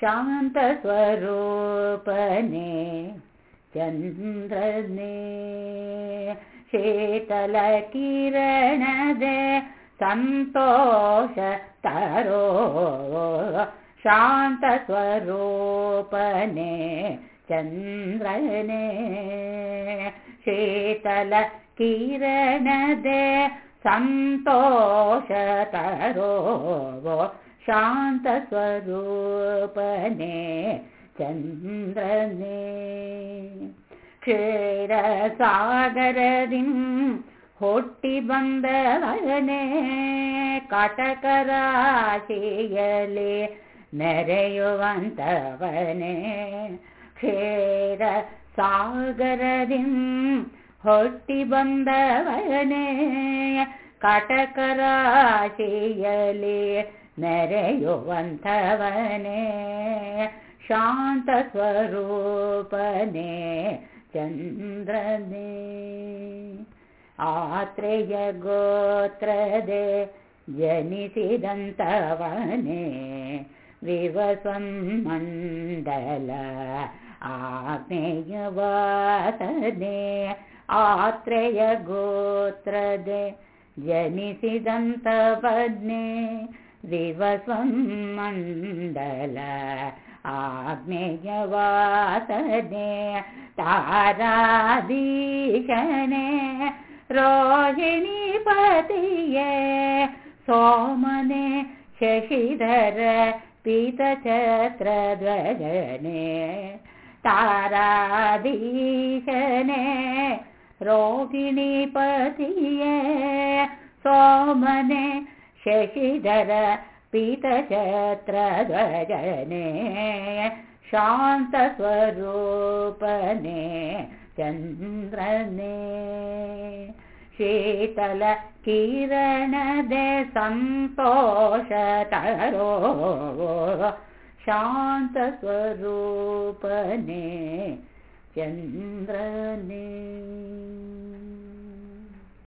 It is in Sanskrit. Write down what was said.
शान्तस्वरूपने चन्द्रने शीतलकिरणदे सन्तोष तरो शान्तस्वरूपने चन्द्रने शीतल किरणदे सन्तोषतरो शान्तस्वरूपने चन्द्रने क्षीरसागरदिं हुट्टि बन्दवने कटकराशियले ನೆರೆಯುವಂತವನೇ ಕ್ಷೇರ ಸಾಗರದಿಂ ಹೊಟ್ಟಿ ಬಂದವನೇ ಕಟಕರಾಶಿಯಲಿ ನೆರೆಯುವಂಥವನೇ ಶಾಂತ ಸ್ವರೂಪನೇ ಚಂದ್ರನೇ ಆತ್ರೇಯ ಗೋತ್ರದೆ ಜನಿಸಿದಂಥವನೇ विवस्वं मण्डल आग्नेयवासने आत्रेय गोत्रदे जनिसिदन्तपद्ने विवस्वं मण्डल आग्नेयवासने तारादीशने रोहिणीपतिये सोमने शशिधर पीतछत्रध्वजने ताराधीशने रोहिणीपतिये सोमने शशिधर पीतछत्रध्वजने शान्तस्वरूपने चन्द्रने। शीतल किरणदे सन्तोषतरो शान्तस्वरूपने चन्द्रने